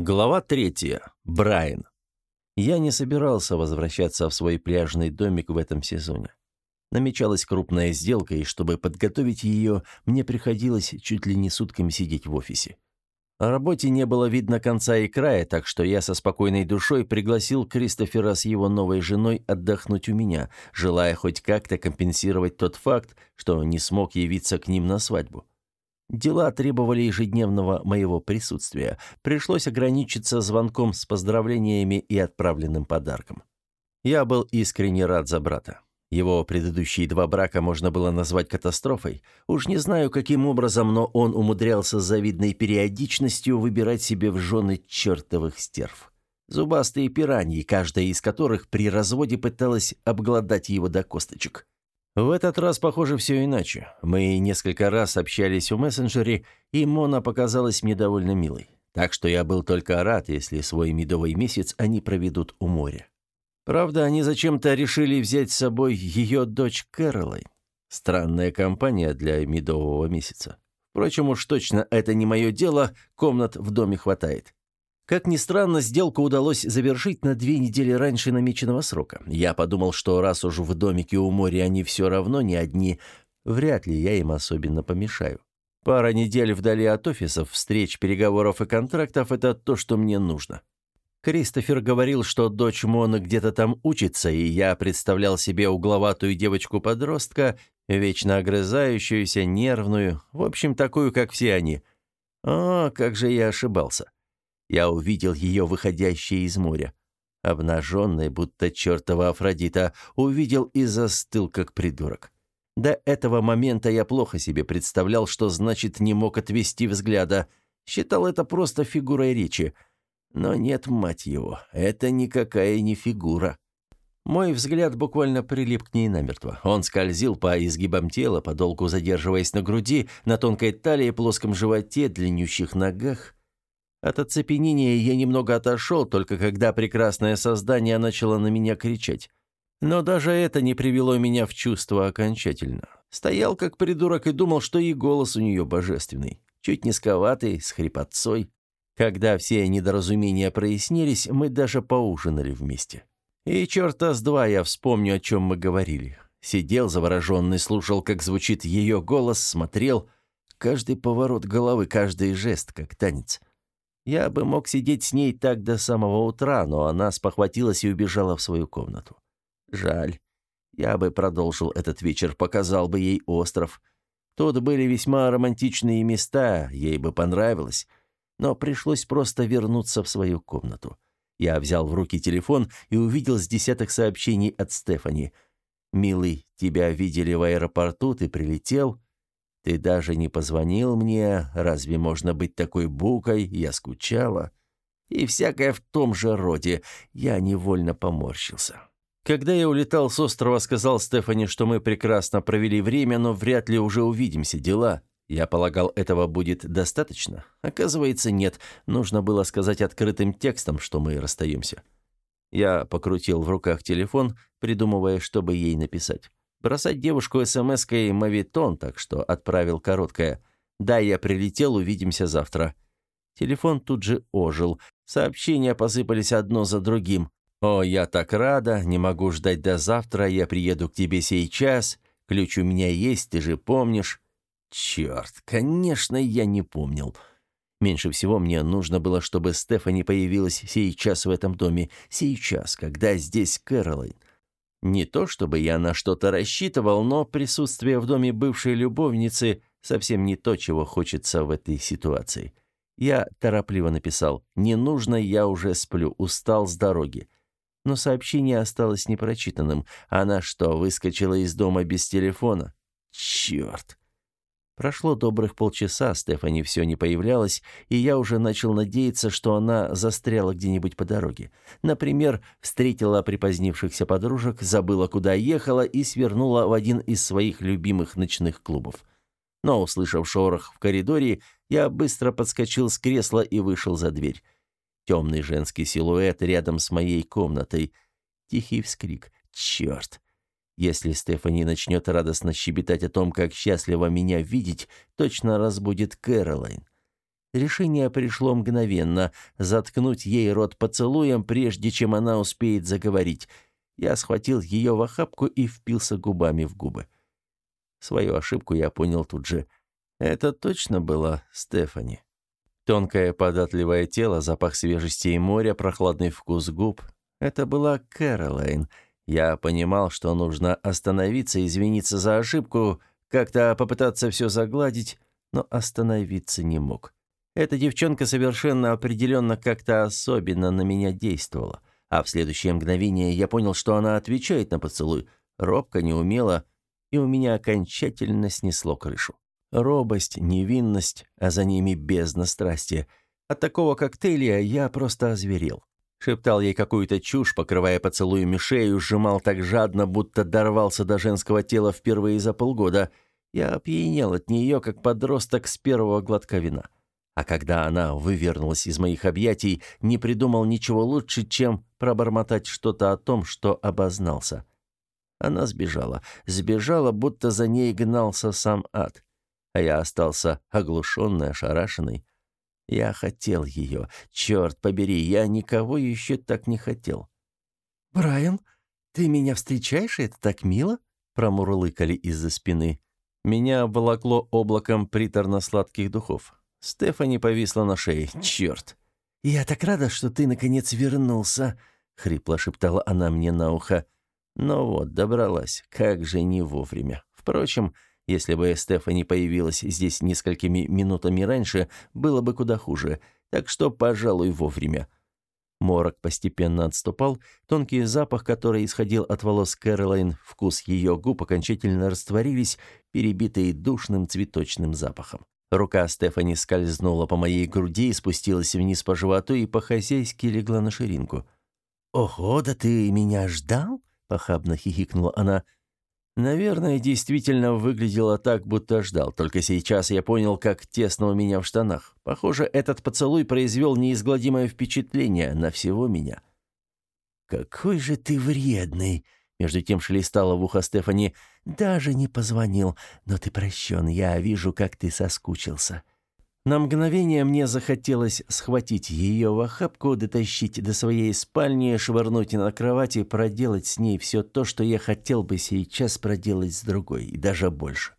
Глава третья. Брайан. Я не собирался возвращаться в свой пляжный домик в этом сезоне. Намечалась крупная сделка, и чтобы подготовить ее, мне приходилось чуть ли не сутками сидеть в офисе. О работе не было видно конца и края, так что я со спокойной душой пригласил Кристофера с его новой женой отдохнуть у меня, желая хоть как-то компенсировать тот факт, что не смог явиться к ним на свадьбу. Дела требовали ежедневного моего присутствия. Пришлось ограничиться звонком с поздравлениями и отправленным подарком. Я был искренне рад за брата. Его предыдущие два брака можно было назвать катастрофой. Уж не знаю, каким образом, но он умудрялся с завидной периодичностью выбирать себе в жены чертовых стерв. Зубастые пираньи, каждая из которых при разводе пыталась обглодать его до косточек. В этот раз, похоже, все иначе. Мы несколько раз общались в мессенджере, и Мона показалась мне довольно милой. Так что я был только рад, если свой медовый месяц они проведут у моря. Правда, они зачем-то решили взять с собой ее дочь Кэролайн. Странная компания для медового месяца. Впрочем, уж точно это не мое дело, комнат в доме хватает. Как ни странно, сделку удалось завершить на две недели раньше намеченного срока. Я подумал, что раз уж в домике у моря они все равно не одни, вряд ли я им особенно помешаю. Пара недель вдали от офисов, встреч, переговоров и контрактов – это то, что мне нужно. Кристофер говорил, что дочь Мона где-то там учится, и я представлял себе угловатую девочку-подростка, вечно огрызающуюся, нервную, в общем, такую, как все они. О, как же я ошибался. Я увидел ее, выходящей из моря. Обнаженной, будто чертова Афродита, увидел и застыл, как придурок. До этого момента я плохо себе представлял, что значит не мог отвести взгляда. Считал это просто фигурой речи. Но нет, мать его, это никакая не фигура. Мой взгляд буквально прилип к ней намертво. Он скользил по изгибам тела, подолгу задерживаясь на груди, на тонкой талии, плоском животе, длиннющих ногах. От оцепенения я немного отошел, только когда прекрасное создание начало на меня кричать. Но даже это не привело меня в чувство окончательно. Стоял как придурок и думал, что и голос у нее божественный. Чуть низковатый, с хрипотцой. Когда все недоразумения прояснились, мы даже поужинали вместе. И черта с два я вспомню, о чем мы говорили. Сидел завороженный, слушал, как звучит ее голос, смотрел. Каждый поворот головы, каждый жест, как танец. Я бы мог сидеть с ней так до самого утра, но она спохватилась и убежала в свою комнату. Жаль. Я бы продолжил этот вечер, показал бы ей остров. Тут были весьма романтичные места, ей бы понравилось. Но пришлось просто вернуться в свою комнату. Я взял в руки телефон и увидел с десяток сообщений от Стефани. «Милый, тебя видели в аэропорту, ты прилетел. Ты даже не позвонил мне, разве можно быть такой букой, я скучала. И всякое в том же роде, я невольно поморщился. Когда я улетал с острова, сказал Стефани, что мы прекрасно провели время, но вряд ли уже увидимся, дела. Я полагал, этого будет достаточно. Оказывается, нет. Нужно было сказать открытым текстом, что мы расстаемся. Я покрутил в руках телефон, придумывая, чтобы ей написать. Бросать девушку смс-кой мавитон, так что отправил короткое. «Да, я прилетел, увидимся завтра». Телефон тут же ожил. Сообщения посыпались одно за другим. «О, я так рада, не могу ждать до завтра, я приеду к тебе сейчас. Ключ у меня есть, ты же помнишь». Черт, конечно, я не помнил. Меньше всего мне нужно было, чтобы Стефани появилась сейчас в этом доме. Сейчас, когда здесь Кэролайн. Не то чтобы я на что-то рассчитывал, но присутствие в доме бывшей любовницы совсем не то, чего хочется в этой ситуации. Я торопливо написал «Не нужно, я уже сплю, устал с дороги». Но сообщение осталось непрочитанным. Она что, выскочила из дома без телефона? Черт! Прошло добрых полчаса, Стефани все не появлялась, и я уже начал надеяться, что она застряла где-нибудь по дороге. Например, встретила припозднившихся подружек, забыла, куда ехала, и свернула в один из своих любимых ночных клубов. Но, услышав шорох в коридоре, я быстро подскочил с кресла и вышел за дверь. Темный женский силуэт рядом с моей комнатой. Тихий вскрик. «Черт!» Если Стефани начнет радостно щебетать о том, как счастливо меня видеть, точно разбудит Кэролайн. Решение пришло мгновенно — заткнуть ей рот поцелуем, прежде чем она успеет заговорить. Я схватил ее в охапку и впился губами в губы. Свою ошибку я понял тут же. Это точно была Стефани. Тонкое податливое тело, запах свежести и моря, прохладный вкус губ. Это была Кэролайн. Я понимал, что нужно остановиться, извиниться за ошибку, как-то попытаться все загладить, но остановиться не мог. Эта девчонка совершенно определенно как-то особенно на меня действовала. А в следующее мгновение я понял, что она отвечает на поцелуй. Робко, неумело, и у меня окончательно снесло крышу. Робость, невинность, а за ними бездна страсти. От такого коктейля я просто озверел. Шептал ей какую-то чушь, покрывая поцелуями шею, сжимал так жадно, будто дорвался до женского тела впервые за полгода. Я опьянел от нее, как подросток с первого глотка вина. А когда она вывернулась из моих объятий, не придумал ничего лучше, чем пробормотать что-то о том, что обознался. Она сбежала. Сбежала, будто за ней гнался сам ад. А я остался оглушенный, ошарашенный. Я хотел ее. Черт побери, я никого еще так не хотел. «Брайан, ты меня встречаешь, это так мило?» Промурлыкали из-за спины. Меня обволокло облаком приторно-сладких духов. Стефани повисла на шее. «Черт!» «Я так рада, что ты, наконец, вернулся!» — хрипло шептала она мне на ухо. «Ну вот, добралась. Как же не вовремя. Впрочем, если бы Стефани появилась здесь несколькими минутами раньше, было бы куда хуже. Так что, пожалуй, вовремя». Морок постепенно отступал, тонкий запах, который исходил от волос Кэролайн, вкус ее губ окончательно растворились, перебитые душным цветочным запахом. Рука Стефани скользнула по моей груди и спустилась вниз по животу и по-хозяйски легла на ширинку. «Ого, да ты меня ждал?» — похабно хихикнула она. Наверное, действительно выглядело так, будто ждал. Только сейчас я понял, как тесно у меня в штанах. Похоже, этот поцелуй произвел неизгладимое впечатление на всего меня. «Какой же ты вредный!» Между тем шелестала в ухо Стефани. «Даже не позвонил. Но ты прощен. Я вижу, как ты соскучился». На мгновение мне захотелось схватить ее в охапку, дотащить до своей спальни, швырнуть на кровать и проделать с ней все то, что я хотел бы сейчас проделать с другой, и даже больше.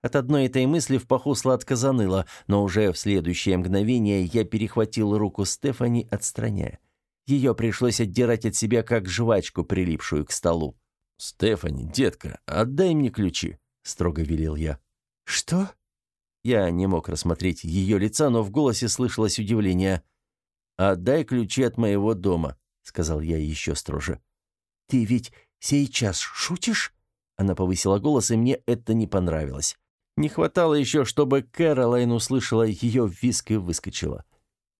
От одной этой мысли в паху сладко заныло, но уже в следующее мгновение я перехватил руку Стефани, отстраняя. Ее пришлось отдирать от себя, как жвачку, прилипшую к столу. «Стефани, детка, отдай мне ключи», — строго велел я. «Что?» Я не мог рассмотреть ее лица, но в голосе слышалось удивление. «Отдай ключи от моего дома», — сказал я еще строже. «Ты ведь сейчас шутишь?» Она повысила голос, и мне это не понравилось. Не хватало еще, чтобы Кэролайн услышала ее виск и выскочила.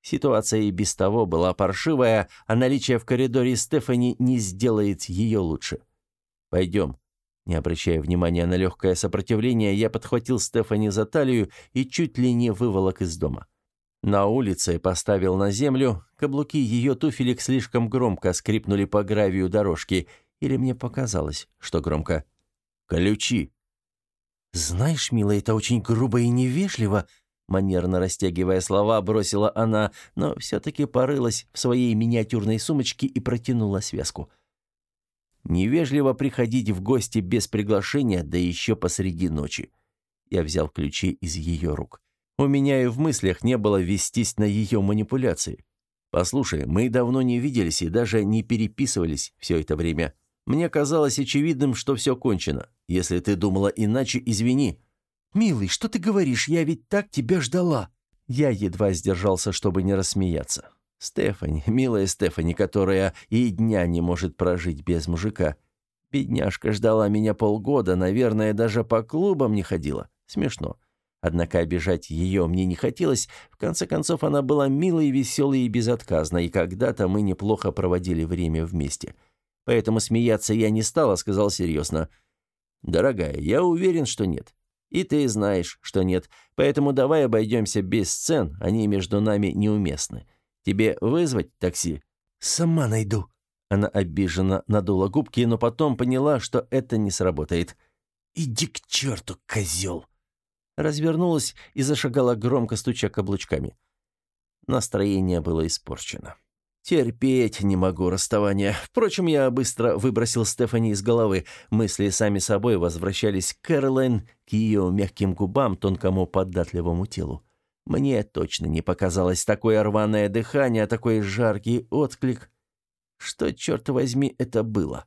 Ситуация и без того была паршивая, а наличие в коридоре Стефани не сделает ее лучше. «Пойдем». Не обращая внимания на легкое сопротивление, я подхватил Стефани за талию и чуть ли не выволок из дома. На улице поставил на землю, каблуки ее туфелек слишком громко скрипнули по гравию дорожки, или мне показалось, что громко. «Ключи!» «Знаешь, милая, это очень грубо и невежливо», Манерно растягивая слова, бросила она, но все-таки порылась в своей миниатюрной сумочке и протянула связку. Невежливо приходить в гости без приглашения, да еще посреди ночи. Я взял ключи из ее рук. У меня и в мыслях не было вестись на ее манипуляции. Послушай, мы давно не виделись и даже не переписывались все это время. Мне казалось очевидным, что все кончено. Если ты думала иначе, извини. «Милый, что ты говоришь? Я ведь так тебя ждала!» Я едва сдержался, чтобы не рассмеяться. Стефани, милая Стефани, которая и дня не может прожить без мужика. Бедняжка ждала меня полгода, наверное, даже по клубам не ходила. Смешно. Однако обижать ее мне не хотелось. В конце концов, она была милой, веселой и безотказной, и когда-то мы неплохо проводили время вместе. Поэтому смеяться я не стал, а сказал серьезно. «Дорогая, я уверен, что нет. И ты знаешь, что нет. Поэтому давай обойдемся без сцен, они между нами неуместны. Тебе вызвать такси?» «Сама найду». Она обиженно надула губки, но потом поняла, что это не сработает. «Иди к черту, козел!» Развернулась и зашагала громко, стуча каблучками. Настроение было испорчено. Терпеть не могу расставания. Впрочем, я быстро выбросил Стефани из головы. Мысли сами собой возвращались к Кэролайн, к ее мягким губам, тонкому податливому телу. Мне точно не показалось такое рваное дыхание, такой жаркий отклик. Что, черт возьми, это было?